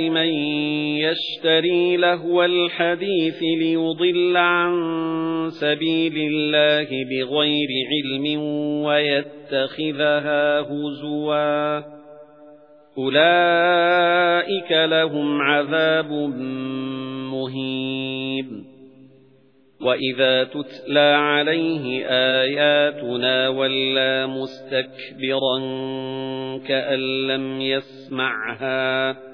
مَن يَشْتَرِي لَهْوَ الْحَدِيثِ لِيُضِلَّ عَن سَبِيلِ اللَّهِ بِغَيْرِ عِلْمٍ وَيَتَّخِذَهَا هُزُوًا. أُولَئِكَ لَهُمْ عَذَابٌ مُهِينٌ. وَإِذَا تُتْلَى عَلَيْهِ آيَاتُنَا وَلَّى مُسْتَكْبِرًا كَأَن لَّمْ يَسْمَعْهَا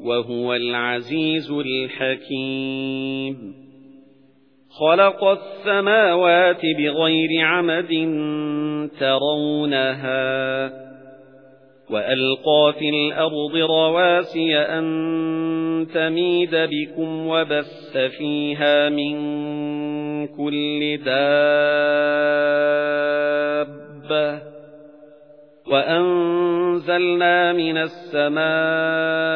وَهُوَ الْعَزِيزُ الْحَكِيمُ. خَلَقَ السَّمَاوَاتِ بِغَيْرِ عَمَدٍ تَرَوْنَهَا وَأَلْقَى فِي الْأَرْضِ رَوَاسِيَ أَن تَمِيدَ بِكُمْ وَبَثَّ فِيهَا مِن كُلِّ دَابَّةٍ وَأَنزَلْنَا مِنَ السَّمَاءِ